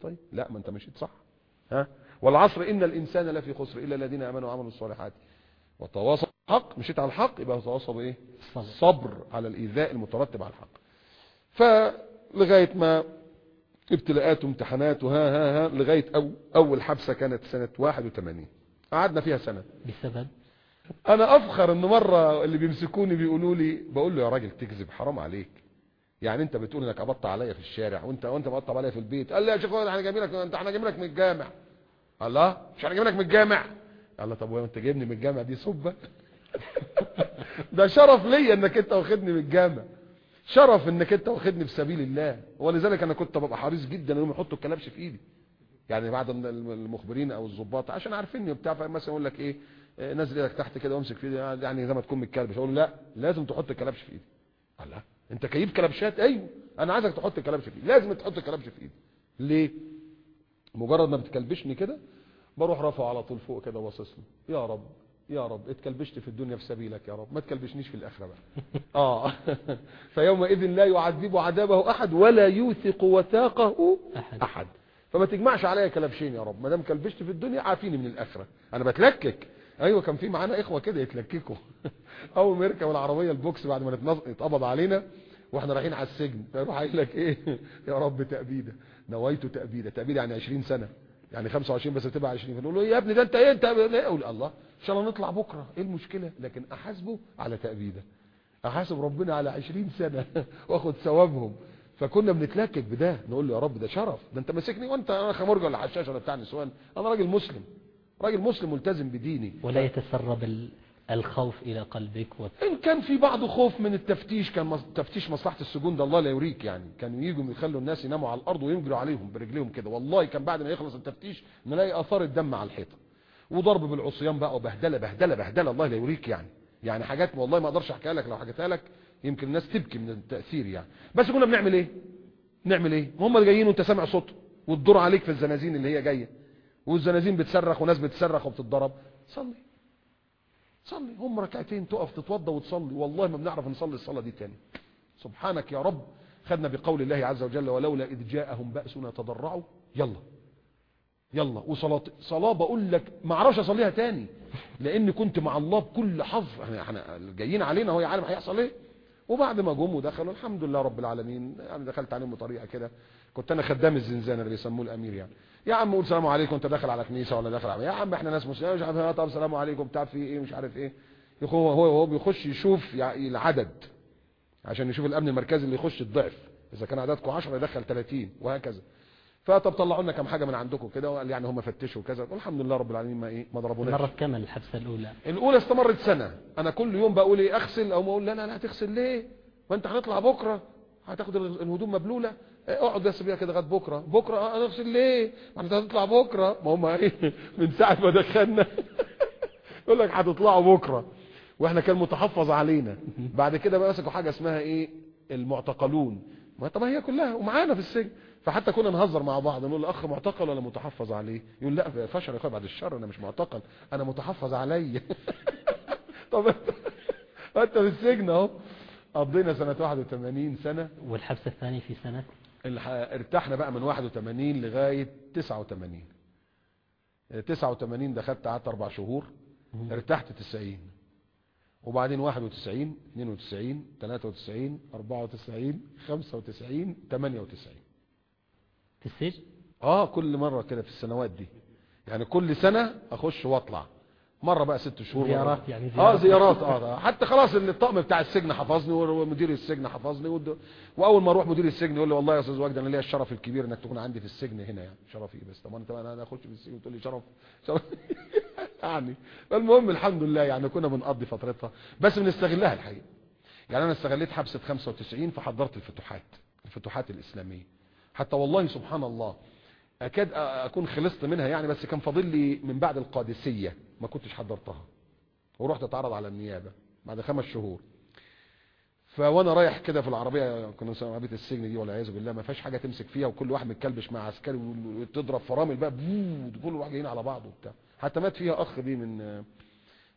طيب. لا ما انت مشيت صح. ها؟ والعصر إن الإنسان لفي خسر إلا الذين آمنوا وعملوا الصالحات. وتواصوا بالحق مشيت على الحق يبقى تواصوا بايه الصبر. صبر على الإيذاء المترتب على الحق. فلغاية ما ابتلاءات وامتحانات وها ها ها لغاية أو أول حبسة كانت سنة 81 قعدنا فيها سنة. بسبب؟ أنا أفخر إن مرة اللي بيمسكوني بيقولوا لي بقول له يا راجل تكذب حرام عليك. يعني انت بتقول انك قبضت عليا في الشارع وانت وانت مقطع عليا في البيت. قال لي يا شيخ إحنا جايبين لك انت إحنا جايبين لك من الجامع. الله مش إحنا جايبين لك من الجامع. الله طب وانت جايبني من الجامع؟ دي سبه ده شرف ليا انك انت واخدني من الجامع. شرف انك انت واخدني في سبيل الله. ولذلك أنا كنت ببقى حريص جدا انهم يحطوا الكلبش في ايدي. يعني بعض المخبرين أو الضباط عشان عارفيني وبتاع فمثلا يقول لك إيه آه، نزل إيدك تحت كده وامسك في ايدي يعني زي ما تكون متكلبش. أقول له لا لازم تحط الكلبش في ايدي. الله انت كيب كلبشات أيوه أنا عايزك تحط الكلبش في ايدي. لازم تحط الكلبش في ايدي. ليه؟ مجرد ما بتكلبشني كده بروح رافعه على طول فوق كده باصص له يا رب يا رب اتكلبشت في الدنيا في سبيلك يا رب. ما تكلبشنيش في الآخرة بقى. آه. فيومئذ لا يعذب عذابه أحد ولا يوثق وثاقه أحد. أحد. فما تجمعش عليا كلبشين يا رب. ما دام كلبشت في الدنيا عافيني من الآخرة. أنا بتلكك. أيوه كان في معانا إخوة كده يتلككوا. أول ما يركب العربية البوكس بعد ما يتقبض علينا وإحنا رايحين على السجن. فيروح قايل لك إيه؟ يا رب تأبيدة. نويت تأبيدة. تأبيدة يعني 20 سنة. يعني 25 بس بتبقى 20 فنقول له يا ابني ده انت إيه؟ انت أقول الله. إن شاء الله نطلع بكرة. إيه المشكلة؟ لكن أحاسبه على تأبيدة. أحاسب ربنا على 20 سنة واخد ثوابهم. فكنا بنتلكك بده. نقول له يا رب ده شرف. ده انت ماسكني وانت أنا خمرجه ولا حشاش ولا بتاع نسوان. أنا راجل مسلم. راجل مسلم ملتزم بديني. ولا يتسرب الخوف إلى قلبك و... إن كان في بعض خوف من التفتيش كان تفتيش مصلحة السجون ده الله لا يوريك يعني. كانوا يجوا يخلوا الناس يناموا على الأرض وينجروا عليهم برجليهم كده. والله كان بعد ما يخلص التفتيش نلاقي آثار الدم على الحيطة وضرب بالعصيان بقى وبهدلة بهدلة بهدلة الله لا يوريك يعني. يعني حاجات والله ما أقدرش أحكيها لك لو حكيتها لك يمكن الناس تبكي من التأثير يعني. بس كنا بنعمل إيه؟ نعمل إيه؟ هم جايين وأنت سامع صوت والدور عليك في الزنازين اللي هي جاية. والزنازين بتصرخ وناس بتصرخ وبتتضرب. صلي. صلي. هم ركعتين تقف تتوضى وتصلي. والله ما بنعرف نصلي الصلاة دي تاني. سبحانك يا رب. خدنا بقول الله عز وجل ولولا إذ جاءهم بأسنا تضرعوا. يلا. يلا. وصلاة صلاة بقول لك ما أعرفش أصليها تاني. لأن كنت مع الله بكل حظ. إحنا إحنا جايين علينا هو عالم هيحصل إيه؟ وبعد ما جم ودخلوا الحمد لله رب العالمين. يعني دخلت عليهم بطريقة كده. كنت أنا خدام الزنزانة اللي بيسموه الأمير يعني. يا عم قول سلام عليكم انت داخل على كنيسة ولا داخل على يا عم إحنا ناس مسلمين مش عارف إيه طب سلام عليكم بتاع في إيه مش عارف إيه. هو هو هو بيخش يشوف يعني العدد عشان يشوف الأمن المركزي اللي يخش الضعف. إذا كان عددكم 10 يدخل 30 وهكذا. فطب طلعوا لنا كام حاجة من عندكم كده وقال يعني هم فتشوا كذا والحمد لله رب العالمين ما إيه ما ضربوناش. مرت كم الحبسة الأولى. الأولى استمرت سنة. أنا كل يوم بقول إيه أغسل أو ما أقول لا لا هتغسل ليه؟ ما أنت هنطلع بكرة. هتاخد ال- الهدوم مبلولة. اقعد بس بيها كده لغاية بكرة. بكرة آه، هنغسل ليه؟ ما انت هتطلع بكرة. ما هم إيه من ساعة ما دخلنا. يقول لك هتطلعوا بكرة. وإحنا كان متحفظ علينا. بعد كده بقى مسكوا حاجة اسمها إيه؟ المعتقلون. ما طب هي كلها ومعانا في السجن. فحتى كنا نهزر مع بعض نقول الاخ معتقل ولا متحفظ عليه؟ يقول لا فشل يا أخويا بعد الشر أنا مش معتقل. أنا متحفظ عليا. طب أنت في السجن أهو. قضينا سنة 81 سنة. والحبسة الثانية في سنة؟ ارتحنا بقى من 81 لغاية 89 89 دخلت قعدت أربع شهور ارتحت 90 وبعدين 91 92 93 94 95 98 في السجن؟ آه كل مرة كده في السنوات دي. يعني كل سنة أخش وأطلع. مرة بقى ست شهور زيارات. يعني آه زيارات. زيارات آه حتى خلاص ان الطقم بتاع السجن حفظني ومدير السجن حفظني ود- وأول ما أروح مدير السجن يقول لي والله يا أستاذ وجدي أنا ليا الشرف الكبير إنك تكون عندي في السجن هنا يعني. شرفي بس؟ طب أنا أنا أخش في السجن وتقول لي شرف شرف. يعني. المهم الحمد لله يعني كنا بنقضي فترتها بس بنستغلها الحقيقة. يعني أنا استغليت حبسه 95 فحضرت الفتوحات الفتوحات الإسلامية. حتى والله سبحان الله أكاد أكون خلصت منها يعني بس كان فاضل لي من بعد القادسية. ما كنتش حضرتها. ورحت أتعرض على النيابة بعد خمس شهور. فوانا رايح كده في العربية كنا مسميها عربية السجن دي والعياذ بالله ما فيهاش حاجة تمسك فيها وكل واحد متكلبش مع عسكري وتضرب فرامل بقى بوو كل واحد جايين على بعض وبتاع. حتى مات فيها أخ دي من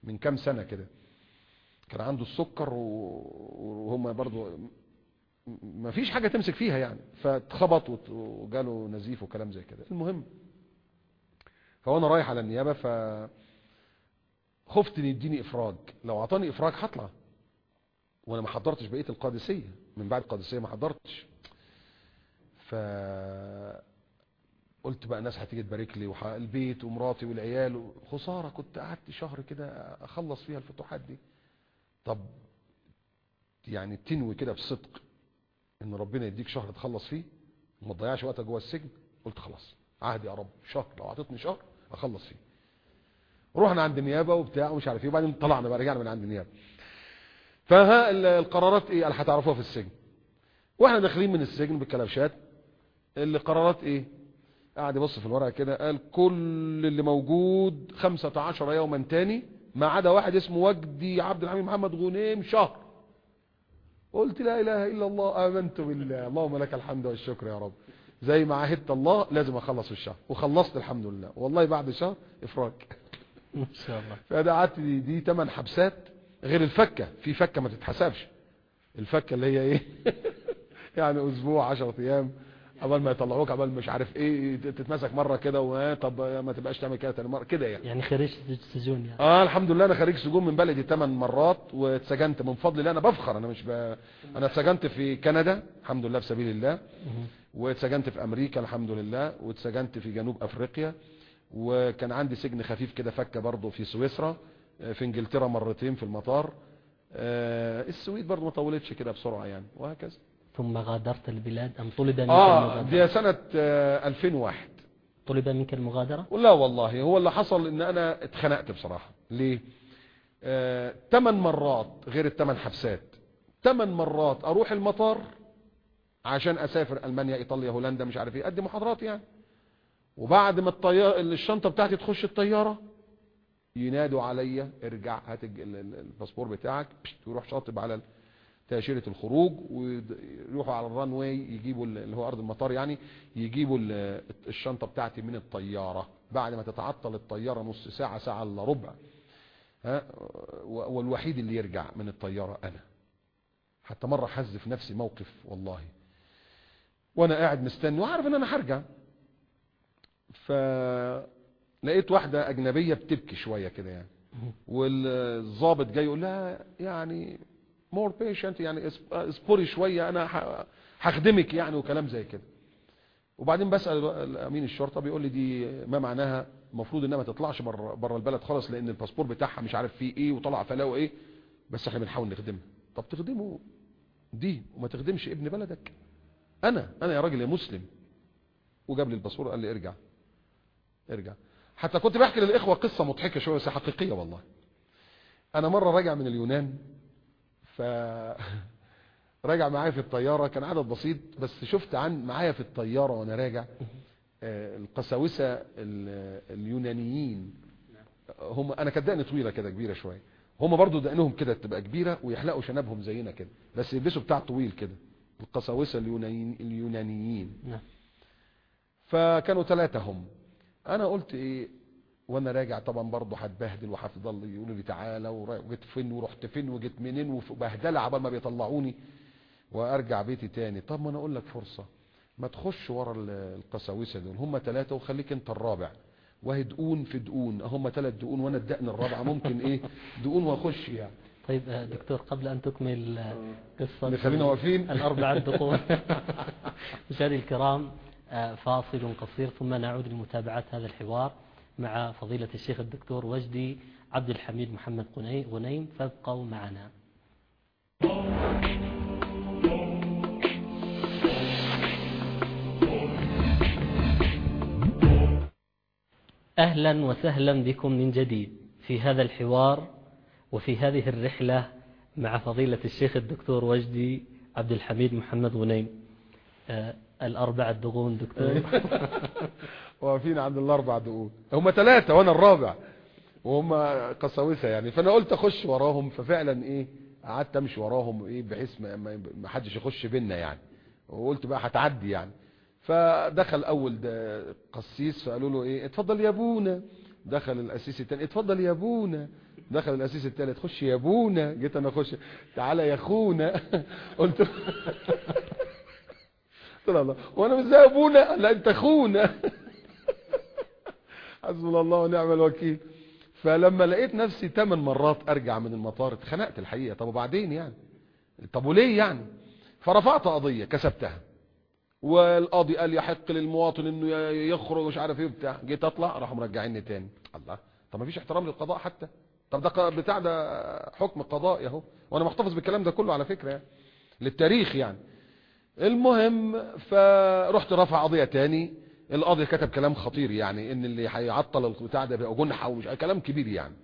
من كام سنة كده. كان عنده السكر وهم برضو ما فيش حاجة تمسك فيها يعني. فاتخبط وجاله نزيف وكلام زي كده. المهم فوانا رايح على النيابة ف خفت إن يديني إفراج. لو أعطاني إفراج هطلع. وأنا ما حضرتش بقية القادسية. من بعد القادسية ما حضرتش. ف قلت بقى الناس هتيجي تبارك لي وح- البيت ومراتي والعيال خسارة. كنت قعدت شهر كده أخلص فيها الفتوحات دي. طب يعني تنوي كده بصدق إن ربنا يديك شهر تخلص فيه؟ وما تضيعش وقتك جوه السجن. قلت خلاص عهدي يا رب. شهر لو أعطيتني شهر أخلص فيه. رحنا عند النيابه وبتاع ومش عارف إيه وبعدين طلعنا بقى رجعنا من عند النيابه فها ال- القرارات إيه؟ اللي هتعرفوها في السجن. وإحنا داخلين من السجن بالكلبشات القرارات إيه؟ قاعد يبص في الورقة كده قال كل اللي موجود 15 يوما تاني ما عدا واحد اسمه وجدي عبد الحميد محمد غنيم شهر. قلت لا إله إلا الله آمنت بالله. اللهم لك الحمد والشكر يا رب. زي ما عهدت الله لازم أخلص الشهر. وخلصت الحمد لله. والله بعد شهر إفراج. ما شاء الله. فده قعدت دي, دي 8 حبسات غير الفكة في فكة ما تتحسبش. الفكة اللي هي إيه؟ يعني أسبوع 10 أيام قبل ما يطلعوك قبل مش عارف إيه تتمسك مرة كده وطب ما تبقاش تعمل كده تاني مرة كده يعني. يعني خريج سجون يعني. آه الحمد لله أنا خريج سجون من بلدي 8 مرات واتسجنت من فضل الله أنا بفخر أنا مش ب... أنا اتسجنت في كندا الحمد لله في سبيل الله. واتسجنت في أمريكا الحمد لله. واتسجنت في جنوب أفريقيا. وكان عندي سجن خفيف كده فكه برضه في سويسرا آه، في انجلترا مرتين في المطار. آه، السويد برضه ما طولتش كده بسرعة يعني وهكذا. ثم غادرت البلاد أم طلب منك آه المغادرة؟ دي سنة آه، 2001 طلب منك المغادرة؟ لا والله هو اللي حصل إن أنا اتخنقت بصراحة. ليه؟ آه، تمن مرات غير التمن حبسات. تمن مرات أروح المطار عشان أسافر ألمانيا إيطاليا هولندا مش عارف إيه ادي محاضرات يعني. وبعد ما الطيارة الشنطة بتاعتي تخش الطيارة ينادوا عليا ارجع هات الباسبور بتاعك ويروح شاطب على تأشيرة الخروج ويروحوا على ال runway يجيبوا ال- اللي هو أرض المطار يعني يجيبوا ال- الشنطة بتاعتي من الطيارة. بعد ما تتعطل الطيارة نص ساعة ساعة إلا ربع ها والوحيد اللي يرجع من الطيارة أنا. حتى مرة حذف نفسي موقف والله. وأنا قاعد مستني وعارف إن أنا هرجع. فلقيت واحدة أجنبية بتبكي شوية كده يعني. والضابط جاي يقول لها يعني more patient يعني اصبري شوية أنا ه- هخدمك يعني وكلام زي كده. وبعدين بسأل الو- امين الشرطة بيقول لي دي ما معناها؟ المفروض إنها ما تطلعش بره البلد خالص لأن الباسبور بتاعها مش عارف فيه إيه وطلع فلاوي إيه. بس إحنا بنحاول نخدمها. طب تخدمه دي وما تخدمش ابن بلدك. أنا أنا يا راجل يا مسلم. وجاب لي الباسبور قال لي ارجع. ارجع. حتى كنت بحكي للإخوة قصة مضحكة شوية بس حقيقية والله. أنا مرة راجع من اليونان ف راجع معايا في الطيارة كان عدد بسيط بس شفت عن معايا في الطيارة وأنا راجع آه، القساوسة ال- اليونانيين. هم أنا كانت دقني طويلة كده كبيرة شوية. هم برضو دقنهم كده تبقى كبيرة ويحلقوا شنبهم زينا كده بس يلبسوا بتاع طويل كده. القساوسة اليونانيين, اليونانيين. نعم. فكانوا ثلاثة هم. أنا قلت إيه؟ وأنا راجع طبعا برضه هتبهدل وهفضل يقولوا لي تعالى وجيت فين ورحت فين وجيت منين وبهدلة عبال ما بيطلعوني وأرجع بيتي تاني. طب ما أنا أقول لك فرصة. ما تخش ورا ال- القساوسة دول. هم ثلاثة وخليك أنت الرابع. وهي دقون في دقون. هم ثلاث دقون وأنا الدقن الرابعه ممكن إيه؟ دقون وأخش يعني. طيب آه، دكتور قبل أن تكمل آه، قصة خلينا واقفين. الأربعة الدقون. مشاهدي الكرام فاصل قصير ثم نعود لمتابعة هذا الحوار مع فضيلة الشيخ الدكتور وجدي عبد الحميد محمد غني- غنيم. فابقوا معنا. أهلا وسهلا بكم من جديد في هذا الحوار وفي هذه الرحلة مع فضيلة الشيخ الدكتور وجدي عبد الحميد محمد غنيم. الأربعة الدغون دكتور. واقفين عند الأربع دقون. هم ثلاثة وأنا الرابع. وهم قساوسة يعني. فأنا قلت أخش وراهم ففعلا إيه قعدت أمشي وراهم إيه بحيث ما- حدش يخش بينا يعني. وقلت بقى هتعدي يعني. فدخل ده قسيس فقالوا له إيه اتفضل يا أبونا. دخل القسيس التاني اتفضل يا أبونا. دخل الاسيس الثالث خش يا أبونا. جيت أنا أخش تعالى يا أخونا. قلت له الله وأنا مش زي أبونا. لا أنت أخونا. حسبنا الله ونعم الوكيل. فلما لقيت نفسي ثمان مرات أرجع من المطار اتخنقت الحقيقة. طب وبعدين يعني؟ طب وليه يعني؟ فرفعت قضية كسبتها. والقاضي قال يحق للمواطن إنه يخرج مش عارف إيه بتاع جيت أطلع راحوا مرجعيني تاني. الله. طب ما فيش احترام للقضاء حتى؟ طب ده بتاع ده حكم قضائي أهو. وأنا محتفظ بالكلام ده كله على فكرة يعني. للتاريخ يعني. المهم فرحت رافع قضية تاني. القاضي كتب كلام خطير يعني إن اللي هيعطل البتاع ده بيبقى جنحة ومش كلام كبير يعني.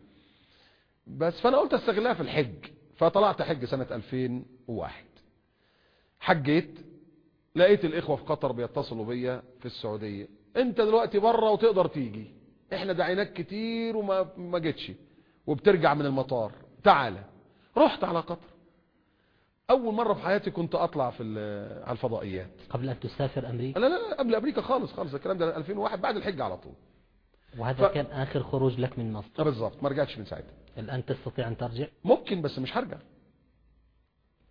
بس فأنا قلت استغلها في الحج. فطلعت حج سنة 2001 حجيت لقيت الإخوة في قطر بيتصلوا بيا في السعودية. أنت دلوقتي بره وتقدر تيجي. إحنا دعيناك كتير وما ما جيتش. وبترجع من المطار. تعالى رحت على قطر. أول مرة في حياتي كنت أطلع في على الفضائيات. قبل أن تسافر أمريكا؟ لا لا لا قبل أمريكا خالص خالص الكلام ده 2001 بعد الحج على طول. وهذا ف- كان آخر خروج لك من مصر؟ آه بالظبط ما رجعتش من ساعتها. الآن تستطيع أن ترجع؟ ممكن بس مش هرجع.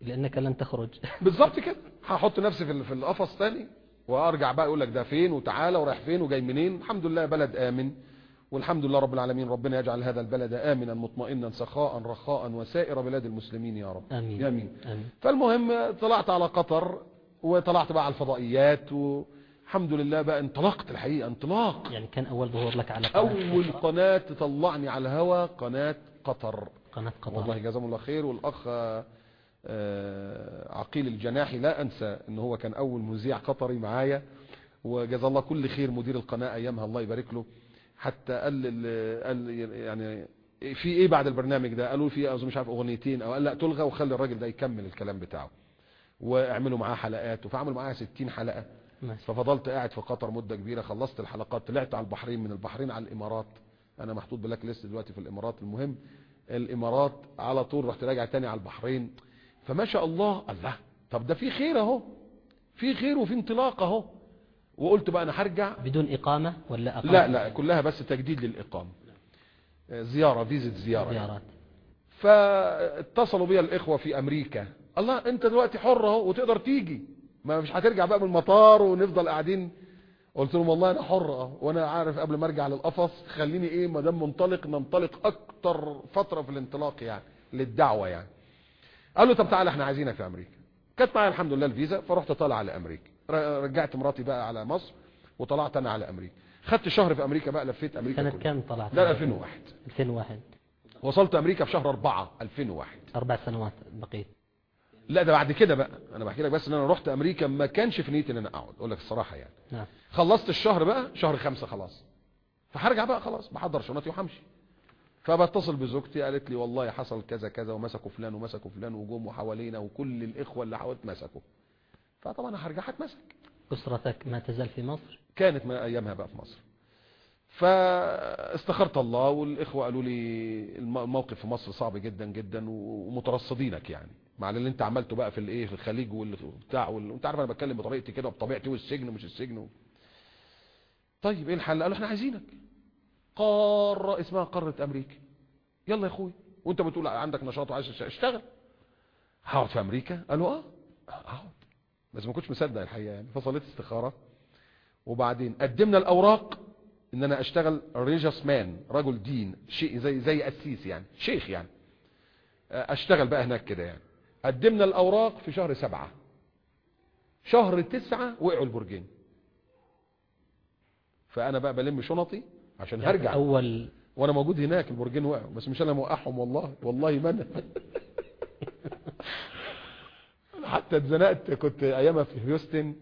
لأنك لن تخرج. بالظبط كده. هحط نفسي في في القفص تاني وأرجع بقى يقول لك ده فين وتعالى ورايح فين وجاي منين. الحمد لله بلد آمن. والحمد لله رب العالمين. ربنا يجعل هذا البلد آمنا مطمئنا سخاء رخاء وسائر بلاد المسلمين يا رب. آمين. أمين. آمين. فالمهم طلعت على قطر وطلعت بقى على الفضائيات والحمد لله بقى انطلقت الحقيقة انطلاق. يعني كان أول ظهور لك على قناة أول قطر. قناة تطلعني على الهوا قناة قطر. قناة قطر. والله جزاهم الله خير. والأخ آه، عقيل الجناحي لا أنسى إن هو كان أول مذيع قطري معايا. وجزا الله كل خير مدير القناة أيامها. الله يبارك له. حتى قال ال- قال يعني في إيه بعد البرنامج ده؟ قالوا في أظن مش عارف أغنيتين أو قال لا تلغى وخلي الراجل ده يكمل الكلام بتاعه. واعملوا معاه حلقات وفعملوا معاه 60 حلقة. ماشي. ففضلت قاعد في قطر مدة كبيرة خلصت الحلقات طلعت على البحرين من البحرين على الإمارات. أنا محطوط بلاك ليست دلوقتي في الإمارات المهم الإمارات على طول رحت راجع تاني على البحرين. فما شاء الله الله طب ده في خير أهو في خير وفي انطلاق أهو. وقلت بقى أنا هرجع. بدون إقامة ولا أقامة؟ لا لا كلها بس تجديد للإقامة. آه، زيارة فيزة زيارة يعني. زيارات. فاتصلوا بيا الإخوة في أمريكا. الله أنت دلوقتي حر أهو وتقدر تيجي. ما مش هترجع بقى من المطار ونفضل قاعدين. قلت لهم والله أنا حر آه وأنا عارف قبل ما أرجع للقفص خليني إيه ما دام منطلق ننطلق أكتر فترة في الانطلاق يعني للدعوة يعني. قالوا طب تعالى إحنا عايزينك في أمريكا. كانت معايا الحمد لله الفيزا فرحت طالع على أمريكا. ر- رجعت مراتي بقى على مصر وطلعت أنا على أمريكا. خدت شهر في أمريكا بقى لفيت أمريكا سنة كلها. كم طلعت؟ لا 2001 2001 وصلت أمريكا في شهر 4 2001 أربع سنوات بقيت. لا ده بعد كده بقى. أنا بحكي لك بس إن أنا رحت أمريكا ما كانش في نيتي إن أنا أقعد. أقول لك الصراحة يعني. نعم. خلصت الشهر بقى شهر خمسة خلاص. فهرجع بقى خلاص بحضر شنطتي وهمشي. فبتصل بزوجتي قالت لي والله حصل كذا كذا ومسكوا فلان ومسكوا فلان وجم وحوالينا وكل الإخوة اللي حوالينا مسكوا. فطبعا هرجع هتمسك أسرتك ما تزال في مصر؟ كانت من أيامها بقى في مصر. فاستخرت الله والإخوة قالوا لي الم- الموقف في مصر صعب جدا جدا ومترصدينك يعني. مع اللي أنت عملته بقى في الايه في الخليج والبتاع وال... وانت عارف أنا بتكلم بطريقتي كده وبطبيعتي والسجن ومش السجن و... طيب إيه الحل؟ قالوا إحنا عايزينك. قارة اسمها قارة أمريكا. يلا يا أخوي. وأنت بتقول عندك نشاط وعايز اشتغل. هقعد في أمريكا؟ قالوا آه. أقعد. بس ما كنتش مصدق الحقيقة يعني. فصليت استخارة. وبعدين قدمنا الأوراق إن أنا أشتغل ريجس مان رجل دين شيء زي زي قسيس يعني شيخ يعني. أشتغل بقى هناك كده يعني. قدمنا الأوراق في شهر سبعة. شهر تسعة وقعوا البرجين. فأنا بقى بلم شنطي عشان يعني هرجع. أول وأنا موجود هناك البرجين وقعوا. بس مش أنا موقعهم والله. والله ما أنا حتى اتزنقت كنت أيامها في هيوستن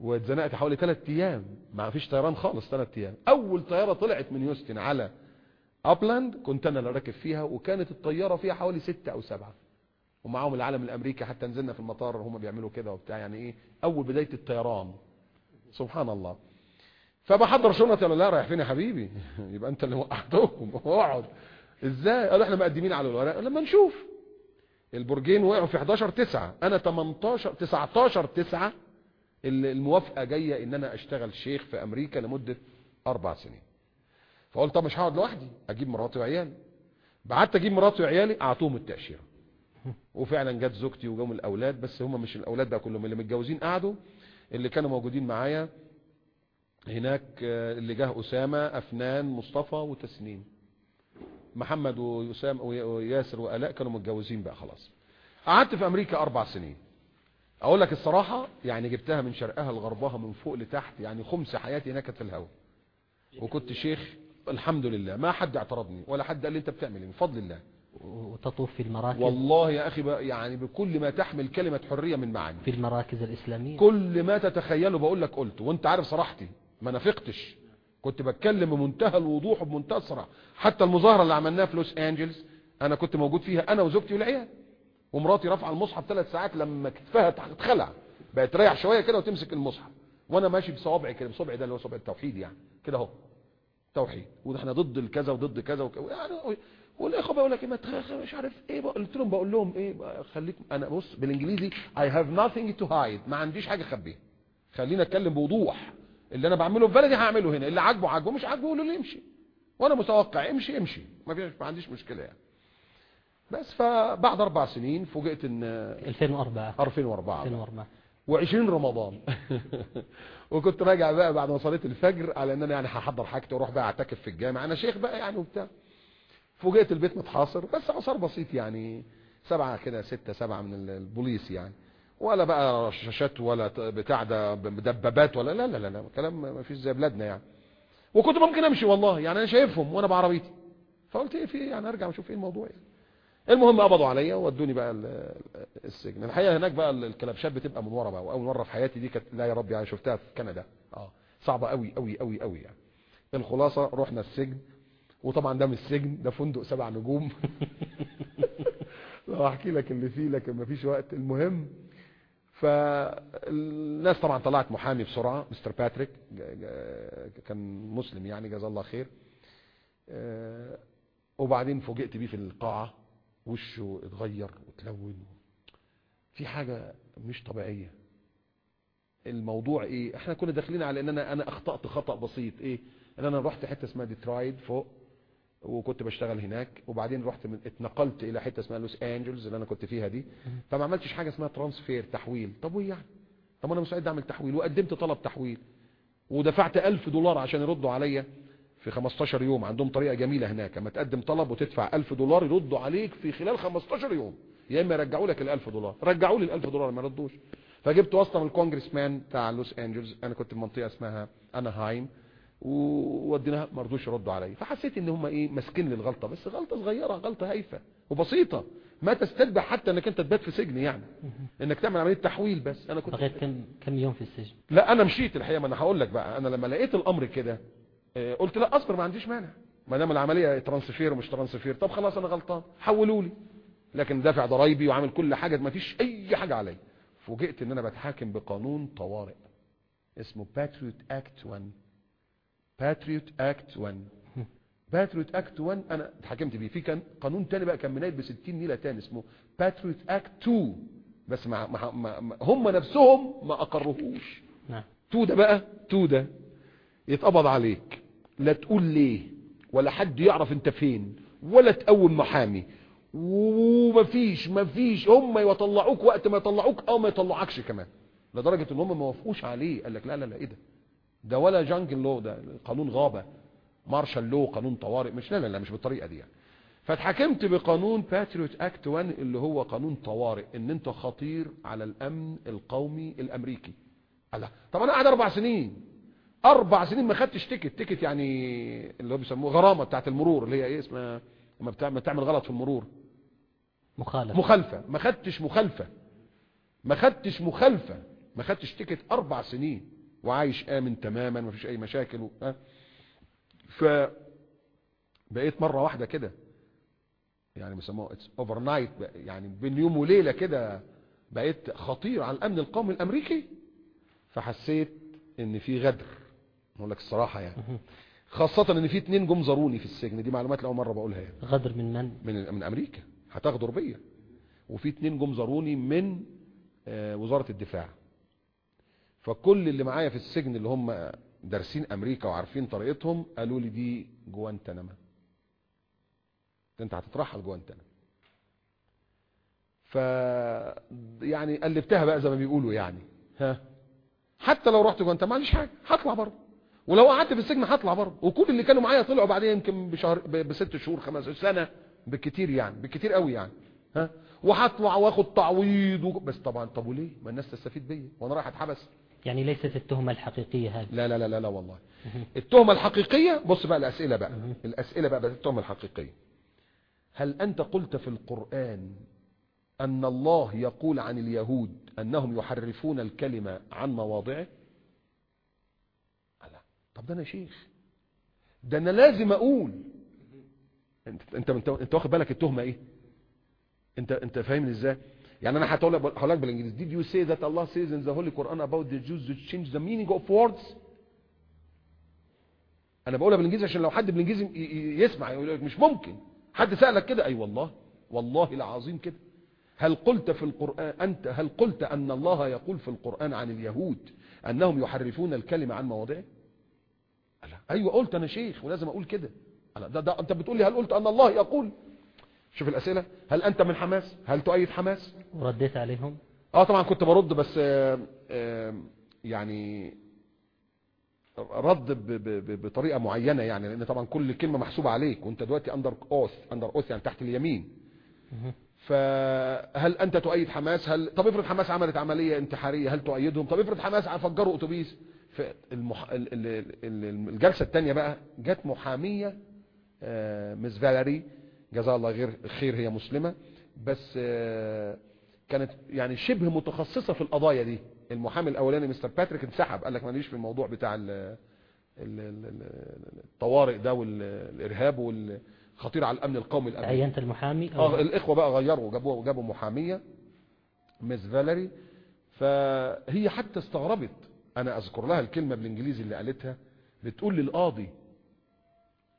واتزنقت حوالي ثلاث أيام. ما فيش طيران خالص ثلاث أيام. أول طيارة طلعت من هيوستن على Oakland كنت أنا اللي راكب فيها وكانت الطيارة فيها حوالي ستة أو سبعة. ومعاهم العالم الأمريكي حتى نزلنا في المطار هم بيعملوا كده وبتاع. يعني إيه؟ أول بداية الطيران. سبحان الله. فبحضر شنطي ولا لا رايح فين يا حبيبي. يبقى أنت اللي وقعتهم. اقعد. إزاي؟ قالوا إحنا مقدمين على الورق لما نشوف. البرجين وقعوا في 11 9 أنا 18 19 9 الموافقة جاية إن أنا أشتغل شيخ في أمريكا لمدة أربع سنين. فقلت طب مش هقعد لوحدي؟ أجيب مراتي وعيالي. بعت أجيب مراتي وعيالي أعطوهم التأشيرة. وفعلا جت زوجتي وجم الأولاد بس هم مش الأولاد بقى كلهم اللي متجوزين قعدوا اللي كانوا موجودين معايا هناك آه، اللي جه أسامة أفنان مصطفى وتسنيم. محمد ويسام وياسر وألاء كانوا متجوزين بقى خلاص. قعدت في أمريكا أربع سنين. أقول لك الصراحة يعني جبتها من شرقها لغربها من فوق لتحت يعني خمس حياتي هناك في الهواء. وكنت شيخ الحمد لله. ما حد اعترضني ولا حد قال لي أنت بتعمل إيه من فضل الله. وتطوف في المراكز؟ والله يا أخي بقى يعني بكل ما تحمل كلمة حرية من معاني. في المراكز الإسلامية؟ كل ما تتخيله بقول لك قلت وأنت عارف صراحتي ما نافقتش كنت بتكلم بمنتهى الوضوح وبمنتهى الصراحة. حتى المظاهرة اللي عملناها في لوس أنجلز أنا كنت موجود فيها أنا وزوجتي والعيال. ومراتي رافعة المصحف ثلاث ساعات لما كتفها اتخلع. بقت تريح شوية كده وتمسك المصحف. وأنا ماشي بصوابعي كده بصوابعي ده اللي هو صوابع التوحيد يعني. كده أهو. توحيد. وإحنا ضد الكذا وضد كذا وكذا يعني والإخوة بيقول لك إيه ما تخ- مش عارف إيه قلت لهم بقول لهم إيه خليك أنا بص بالإنجليزي I have nothing to hide. ما عنديش حاجة أخبيها. خلينا أتكلم بوضوح. اللي أنا بعمله في بلدي هعمله هنا اللي عاجبه عاجبه مش عاجبه لي امشي وأنا متوقع امشي امشي ما فيش ما عنديش مشكلة يعني. بس فبعد أربع سنين فوجئت إن 2004 2004 2004 و20 رمضان. وكنت راجع بقى بعد ما صليت الفجر على إن أنا يعني هحضر حاجتي وأروح بقى أعتكف في الجامع. أنا شيخ بقى يعني وبتاع. فوجئت البيت متحاصر. بس حصار بسيط يعني سبعة كده ستة سبعة من ال- البوليس يعني. ولا بقى رشاشات ولا بتاع ده دبابات ولا لا لا لا, لا كلام ما فيش زي بلادنا يعني. وكنت ممكن أمشي والله يعني أنا شايفهم وأنا بعربيتي. فقلت إيه في إيه؟ يعني أرجع أشوف إيه الموضوع يعني. المهم قبضوا عليا وودوني بقى ال- السجن. الحقيقة هناك بقى ال- الكلبشات بتبقى من ورا بقى وأول مرة في حياتي دي كانت لا يا رب يعني شفتها في كندا. آه صعبة قوي قوي قوي قوي يعني. الخلاصة رحنا السجن وطبعا ده مش سجن ده فندق سبع نجوم. لو أحكي لك اللي فيه لكن مفيش وقت. المهم فالناس طبعا طلعت محامي بسرعة مستر باتريك كان مسلم يعني جزاه الله خير. آه، وبعدين فوجئت بيه في القاعة وشه اتغير وتلون في حاجة مش طبيعية. الموضوع إيه؟ إحنا كنا داخلين على إن أنا أنا أخطأت خطأ بسيط. إيه؟ إن أنا رحت حتة اسمها ديترويت فوق. وكنت بشتغل هناك وبعدين رحت من اتنقلت إلى حتة اسمها لوس أنجلز اللي أنا كنت فيها دي. فما عملتش حاجة اسمها transfer تحويل. طب وإيه يعني؟ طب أنا مستعد أعمل تحويل وقدمت طلب تحويل. ودفعت ألف دولار عشان يردوا عليا في 15 يوم. عندهم طريقة جميلة هناك. أما تقدم طلب وتدفع 1000 دولار يردوا عليك في خلال 15 يوم. يا إما يرجعوا لك ال 1000 دولار. رجعوا لي ال 1000 دولار ما ردوش فجبت واسطه من الكونجرس مان بتاع لوس أنجلز. أنا كنت في منطقة اسمها أناهايم. ووديناها ما رضوش يردوا عليا فحسيت إن هم إيه ماسكين لي الغلطة. بس غلطة صغيرة غلطة هايفة وبسيطة. ما تستدبح حتى إنك أنت تبات في سجن يعني. إنك تعمل عملية تحويل بس. أنا كنت بقيت كم كم يوم في السجن؟ لا أنا مشيت الحقيقة. ما أنا هقول لك بقى. أنا لما لقيت الأمر كده آه، قلت لا أصبر ما عنديش مانع. ما دام العملية transfer ومش transfer طب خلاص أنا غلطان. حولوا لي. لكن دافع ضرايبي وعامل كل حاجة ما فيش أي حاجة عليا. فوجئت إن أنا بتحاكم بقانون طوارئ اسمه Patriot Act 1 Patriot Act 1 Patriot Act 1 أنا اتحكمت بيه في كان قانون تاني بقى كان منيل ب 60 نيلة تاني اسمه Patriot Act 2 بس مع مع مع- هم نفسهم ما اقرهوش نعم. two ده بقى two ده يتقبض عليك. لا تقول ليه ولا حد يعرف انت فين ولا تقوم محامي. ومفيش مفيش. هم يطلعوك وقت ما يطلعوك أو ما يطلعكش كمان. لدرجة إن هم ما وافقوش عليه. قال لك لا لا لا إيه ده؟ ده ولا jungle law ده قانون غابة. martial law قانون طوارئ مش لا لا لا مش بالطريقة دي يعني. فاتحكمت بقانون Patriot Act 1 اللي هو قانون طوارئ إن أنت خطير على الأمن القومي الأمريكي. الله طب أنا قاعد أربع سنين. أربع سنين ما خدتش ticket ticket يعني اللي هو بيسموه غرامة بتاعت المرور اللي هي إيه اسمها لما لما تعمل غلط في المرور. مخالفة. مخالفة. ما خدتش مخالفة. ما خدتش مخالفة. ما خدتش ticket أربع سنين. وعايش آمن تماما ما فيش أي مشاكل و... ها؟ ف بقيت مرة واحدة كده يعني بيسموها it's overnight يعني بين يوم وليلة كده بقيت خطير على الأمن القومي الأمريكي فحسيت إن في غدر. أقول لك الصراحة يعني. خاصة إن في اتنين جم زاروني في السجن دي معلومات لاول مرة بقولها يعني. غدر من من؟ من من أمريكا. هتغدر بيا. وفي اتنين جم زاروني من آه، وزارة الدفاع. فكل اللي معايا في السجن اللي هم دارسين أمريكا وعارفين طريقتهم قالوا لي دي جوانتنما انت هتترحل جوانتانا ف يعني قلبتها بقى زي ما بيقولوا يعني. ها؟ حتى لو رحت جوانتانا ما عنديش حاجة هطلع برضه. ولو قعدت في السجن هطلع برضه. وكل اللي كانوا معايا طلعوا بعدين يمكن بشهر بست شهور خمس سنة بالكتير يعني بالكتير قوي يعني. ها؟ وهطلع واخد تعويض و... بس طبعا طب وليه؟ ما الناس تستفيد بيا. وأنا رايح أتحبس. يعني ليست التهمة الحقيقية هذه. لا لا لا لا, لا والله. التهمة الحقيقية بص بقى الأسئلة بقى. الأسئلة بقى, بقى التهمة الحقيقية. هل أنت قلت في القرآن أن الله يقول عن اليهود أنهم يحرفون الكلمة عن مواضعه؟ لا. طب ده أنا شيخ. ده أنا لازم أقول. أنت أنت أنت, أنت واخد بالك التهمة إيه؟ أنت أنت فاهمني إزاي؟ يعني أنا هقول لك بالإنجليزي. Did you say that Allah says in the Holy Quran about the Jews to change the meaning of words? أنا بقولها بالإنجليزي عشان لو حد بالإنجليزي يسمع يقول لك مش ممكن. حد سألك كده؟ أي والله والله العظيم كده. هل قلت في القرآن أنت هل قلت أن الله يقول في القرآن عن اليهود أنهم يحرفون الكلمة عن مواضعه أيوه قلت أنا شيخ ولازم أقول كده. ده, ده أنت بتقول لي هل قلت أن الله يقول؟ شوف الأسئلة. هل أنت من حماس؟ هل تؤيد حماس؟ ورديت عليهم. آه طبعا كنت برد بس آه، آه، يعني رد ب- ب- ب- بطريقة معينة يعني لأن طبعا كل كلمة محسوبة عليك. وأنت دلوقتي under oath under oath يعني تحت اليمين. فهل أنت تؤيد حماس؟ هل طب افرض حماس عملت عملية انتحارية هل تؤيدهم؟ طب افرض حماس فجروا أتوبيس. فالمح... ال- ال- ال- الجلسة الثانية بقى جت محامية آه، مس فاليري جزاها الله غير خير هي مسلمة بس آه، كانت يعني شبه متخصصة في القضايا دي. المحامي الأولاني مستر باتريك انسحب قال لك ماليش في الموضوع بتاع ال- ال- ال- ال- الطوارئ ده والإرهاب والخطير على الأمن القومي الامريكي تعينت المحامي؟ أو- آه الإخوة بقى غيروا جابوا جابوا محامية مس فاليري. فهي حتى استغربت أنا أذكر لها الكلمة بالإنجليزي اللي قالتها بتقول للقاضي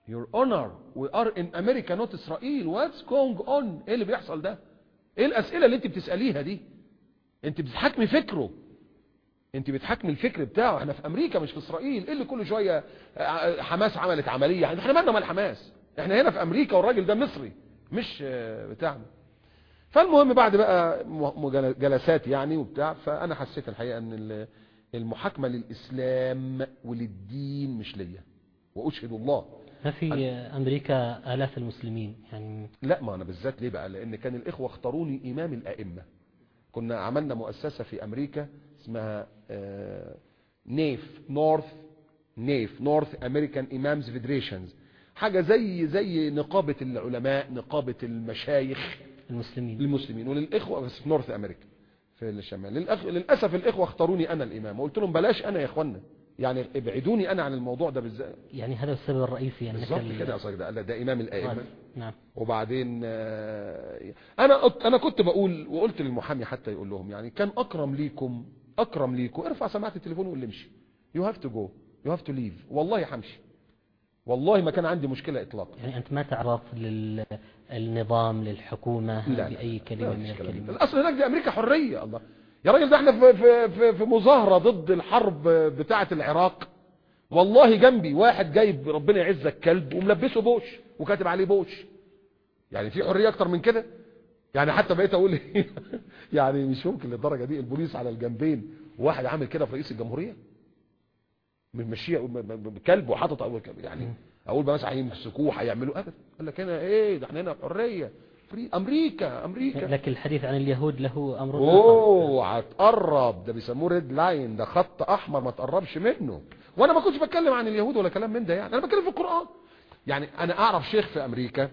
Your honor we are in America not اسرائيل what's going on? إيه اللي بيحصل ده؟ إيه الأسئلة اللي أنت بتسأليها دي؟ أنت بتحكمي فكره. أنت بتحكمي الفكر بتاعه. إحنا في أمريكا مش في إسرائيل. إيه اللي كل شوية آه، حماس عملت عملية؟ إحنا مالنا مال حماس؟ إحنا هنا في أمريكا والراجل ده مصري مش آه، بتاعنا. فالمهم بعد بقى جلسات يعني وبتاع فأنا حسيت الحقيقة إن ال- المحاكمة للإسلام وللدين مش ليا. وأشهد الله. ما في أمريكا آلاف المسلمين؟ يعني لا ما أنا بالذات ليه بقى؟ لأن كان الإخوة اختاروني إمام الأئمة. كنا عملنا مؤسسة في أمريكا اسمها آه، NAIF North NAIF North American Imams Federations. حاجة زي زي نقابة العلماء نقابة المشايخ المسلمين. للمسلمين وللإخوة بس في نورث أمريكا في الشمال. للأخ... للأسف الإخوة اختاروني أنا الإمام. وقلت لهم بلاش أنا يا اخوانا يعني ابعدوني أنا عن الموضوع ده بالذات يعني هذا السبب الرئيسي أنك بالظبط ال- كده يا صاحبي ده ده إمام الأئمة. نعم. وبعدين آه، أنا أنا كنت بقول وقلت للمحامي حتى يقول لهم يعني كان أكرم ليكم أكرم ليكم. ارفع سماعة التليفون وقول لي امشي. you have to go you have to leave والله همشي. والله ما كان عندي مشكلة اطلاقا. يعني أنت ما تعرضت للنظام للحكومة لا لا بأي لا، كلمة لا من. الكلمات. الأصل هناك دي أمريكا حرية الله. يا راجل ده إحنا في في في, في مظاهرة ضد الحرب بتاعة العراق. والله جنبي واحد جايب ربنا يعزك كلب وملبسه بوش وكاتب عليه بوش. يعني في حرية أكتر من كده؟ يعني حتى بقيت أقول يعني مش ممكن للدرجة دي البوليس على الجنبين واحد عامل كده في رئيس الجمهورية؟ ممشيه بكلب وحاطط يعني أقول بقى مثلا هيمسكوه هيعملوا ابدا قال لك هنا إيه؟ ده إحنا هنا حريه أمريكا أمريكا. لكن الحديث عن اليهود له أمر آخر. أوه هتقرب. ده بيسموه red line ده خط أحمر ما تقربش منه. وأنا ما كنتش بتكلم عن اليهود ولا كلام من ده يعني. أنا بتكلم في القرآن. يعني أنا أعرف شيخ في أمريكا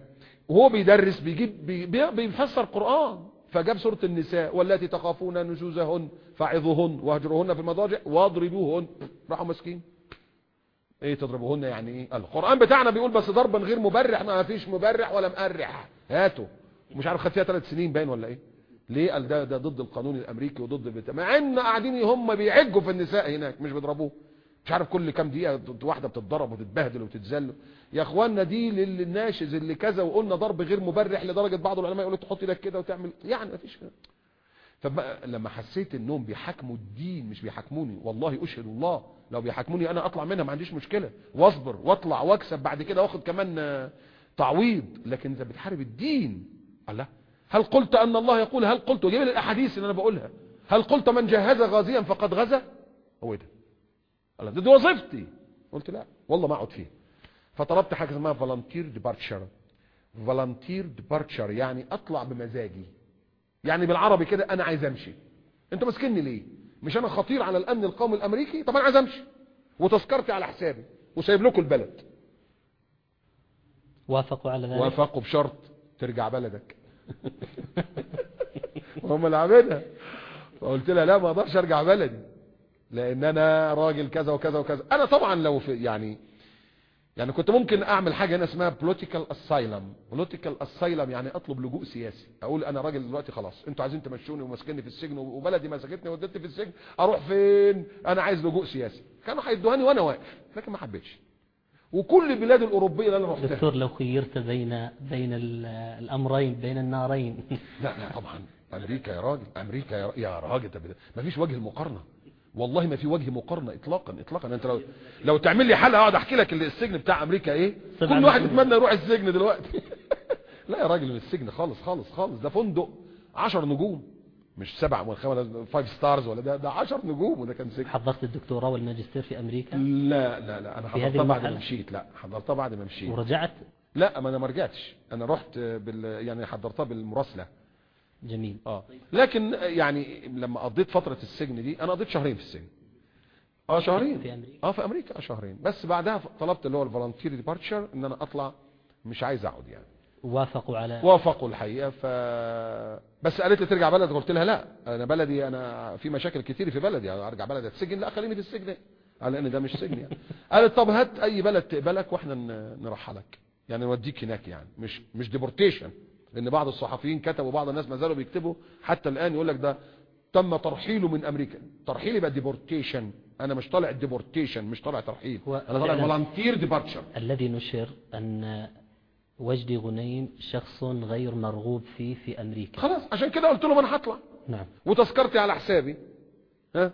وهو بيدرس بيجيب بي بي بيفسر قرآن. فجاب سورة النساء والتي تخافون نشوزهن فعظوهن واهجروهن في المضاجع واضربوهن. راحوا ماسكين. إيه تضربوهن يعني إيه؟ القرآن بتاعنا بيقول بس ضربا غير مبرح. ما فيش مبرح ولا مقرح. هاتوا. مش عارف خد فيها ثلاث سنين باين ولا إيه؟ ليه؟ قال ده ده ضد القانون الأمريكي وضد البتاع مع إن قاعدين هم بيعجوا في النساء هناك مش بيضربوه. مش عارف كل كام دقيقة واحدة بتتضرب وتتبهدل وتتذل. يا اخوانا دي للناشز اللي كذا وقلنا ضرب غير مبرح لدرجة بعض العلماء يقولوا تحط إيدك كده وتعمل يعني مفيش كده حسيت إنهم بيحاكموا الدين مش بيحاكموني والله أشهد الله. لو بيحاكموني أنا أطلع منها ما عنديش مشكلة. وأصبر وأطلع وأكسب بعد كده وآخد كمان آه، تعويض. لكن انت بتحارب الدين الله. هل قلت أن الله يقول هل قلت؟ وجيب لي الأحاديث اللي أنا بقولها. هل قلت من جهز غازيا فقد غزا؟ هو ده؟ الله دي وظيفتي. قلت لا والله ما اقعد فيها فطلبت حاجة اسمها voluntary departure voluntary departure يعني أطلع بمزاجي. يعني بالعربي كده أنا عايز أمشي. أنت ماسكني ليه؟ مش أنا خطير على الأمن القومي الأمريكي؟ طب أنا عايز أمشي. وتذكرتي على حسابي. وسايب لكم البلد. وافقوا على ذلك. وافقوا بشرط ترجع بلدك. هم اللي عاملها فقلت لها لا ما أقدرش أرجع بلدي. لأن أنا راجل كذا وكذا وكذا. أنا طبعا لو في يعني يعني كنت ممكن أعمل حاجة هنا اسمها political asylum political asylum يعني أطلب لجوء سياسي. أقول أنا راجل دلوقتي خلاص أنتوا عايزين تمشوني وماسكني في السجن وبلدي مسكتني ودتني في السجن أروح فين؟ أنا عايز لجوء سياسي. كانوا هيدوهاني وأنا واقف لكن ما حبيتش. وكل البلاد الأوروبية اللي أنا رحتها دكتور لو خيرت بين بين ال- الأمرين بين النارين. لا لا طبعا. أمريكا يا راجل أمريكا يا, يا راجل. ما فيش وجه المقارنه والله ما في وجه مقارنة اطلاقا اطلاقا. أنت لو لو تعمل لي حلقه أقعد أحكي لك السجن بتاع أمريكا إيه؟ سبع كل واحد. يتمنى يروح السجن دلوقتي. لا يا راجل السجن خالص خالص خالص. ده فندق 10 نجوم. مش سبع ولا خمس five stars ولا ده ده 10 نجوم وده كان سجن حضرت الدكتوراه والماجستير في أمريكا؟ لا لا لا أنا حضرتها بعد ما؟ مشيت لا حضرتها بعد ما مشيت ورجعت؟ لا ما أنا ما رجعتش. أنا رحت بال يعني حضرتها بالمراسلة. جميل. آه. لكن يعني لما قضيت فترة السجن دي أنا قضيت شهرين في السجن. آه شهرين. في أمريكا؟ آه في أمريكا آه شهرين. بس بعدها طلبت اللي هو ال voluntary departure إن أنا أطلع مش عايز أقعد يعني. وافقوا على وافقوا الحقيقة ف بس قالت لي ترجع بلدك قلت لها لا أنا بلدي أنا في مشاكل كتير في بلدي أرجع بلدي أتسجن لا خليني في السجن. على ان ده مش سجن يعني. قالت طب هات أي بلد تقبلك وإحنا نرحلك. يعني نوديك هناك يعني مش مش deportation لأن بعض الصحفيين كتبوا بعض الناس ما زالوا بيكتبوا حتى الآن يقول لك ده تم ترحيله من أمريكا. ترحيل يبقى deportation أنا مش طالع deportation مش طالع ترحيل. أنا طالع voluntary ديبارتشر الذي نشر أن وجدي غنيم شخص غير مرغوب فيه في أمريكا. خلاص عشان كده قلت لهم أنا هطلع. نعم. وتذكرتي على حسابي. ها؟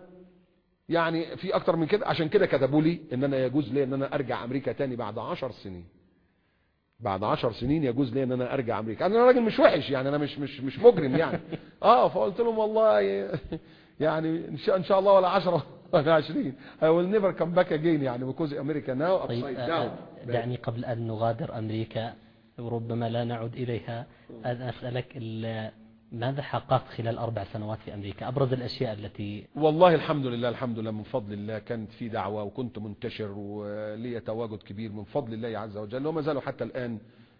يعني في أكتر من كده. عشان كده كتبوا لي إن أنا يجوز لي إن أنا أرجع أمريكا تاني بعد عشر سنين. بعد عشر سنين يجوز لي إن أنا أرجع أمريكا. أنا راجل مش وحش يعني أنا مش مش مش مجرم يعني. آه فقلت لهم والله يعني إن شاء إن شاء الله ولا 10 ولا 20 I will never come back again يعني because America now طيب upside آه، down. دعني قبل أن نغادر أمريكا. وربما لا نعود أسألك ال- ماذا حققت خلال أربع سنوات في أمريكا؟ أبرز الأشياء التي والله الحمد لله الحمد لله من فضل الله كانت في دعوة وكنت منتشر ولي تواجد كبير من فضل الله عز وجل. وما زالوا حتى الآن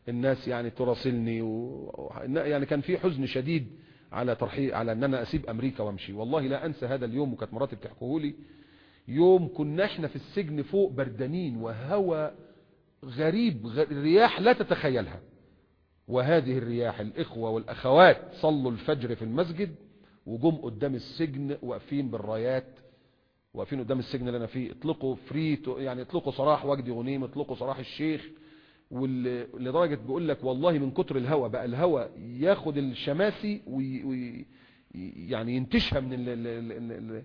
الناس يعني تراسلني و... يعني كان في حزن شديد على ترحيل على إن أنا أسيب أمريكا وأمشي. والله لا أنسى هذا اليوم وكانت مراتي بتحكيه لي. يوم كنا إحنا في السجن فوق بردانين وهواء غريب. رياح لا تتخيلها. وهذه الرياح الإخوة والأخوات صلوا الفجر في المسجد وجم قدام السجن واقفين بالرايات واقفين قدام السجن اللي أنا فيه. اطلقوا free يعني اطلقوا صراح وجدي غنيم اطلقوا صراح الشيخ. وال- لدرجة بيقول لك والله من كتر الهواء بقى الهواء ياخد الشماسي وي وي يعني ينتشها من ال ال ال ال ال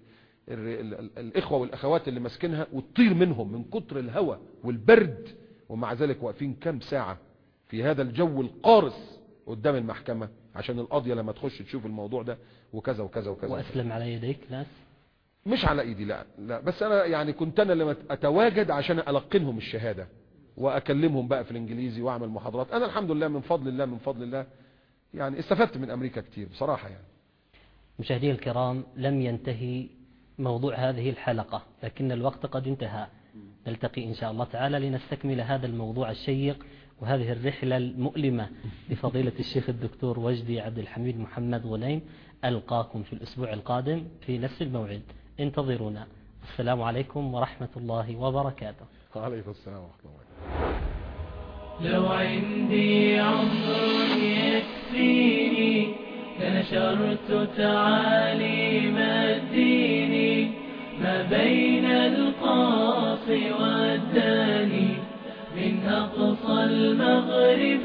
ال ال الإخوة والأخوات اللي ماسكينها وتطير منهم من كتر الهواء والبرد. ومع ذلك واقفين كام ساعة في هذا الجو القارس قدام المحكمة عشان القاضية لما تخش تشوف الموضوع ده وكذا وكذا وكذا, وكذا. وأسلم على يديك ناس مش على إيدي لا لا. بس أنا يعني كنت أنا اللي أتواجد عشان ألقنهم الشهادة وأكلمهم بقى في الإنجليزي وأعمل محاضرات. أنا الحمد لله من فضل الله من فضل الله. يعني استفدت من أمريكا كتير بصراحة يعني. مشاهدي الكرام لم ينتهي موضوع هذه الحلقة لكن الوقت قد انتهى. نلتقي إن شاء الله تعالى لنستكمل هذا الموضوع الشيق وهذه الرحلة المؤلمة لفضيلة الشيخ الدكتور وجدي عبد الحميد محمد غنيم ألقاكم في الأسبوع القادم في نفس الموعد. انتظرونا. السلام عليكم ورحمة الله وبركاته. عليكم السلام ورحمة الله وبركاته. لو عندي عمر يكفيني لنشرت تعاليم الدين. ما بين القاص والداني من أقصى المغرب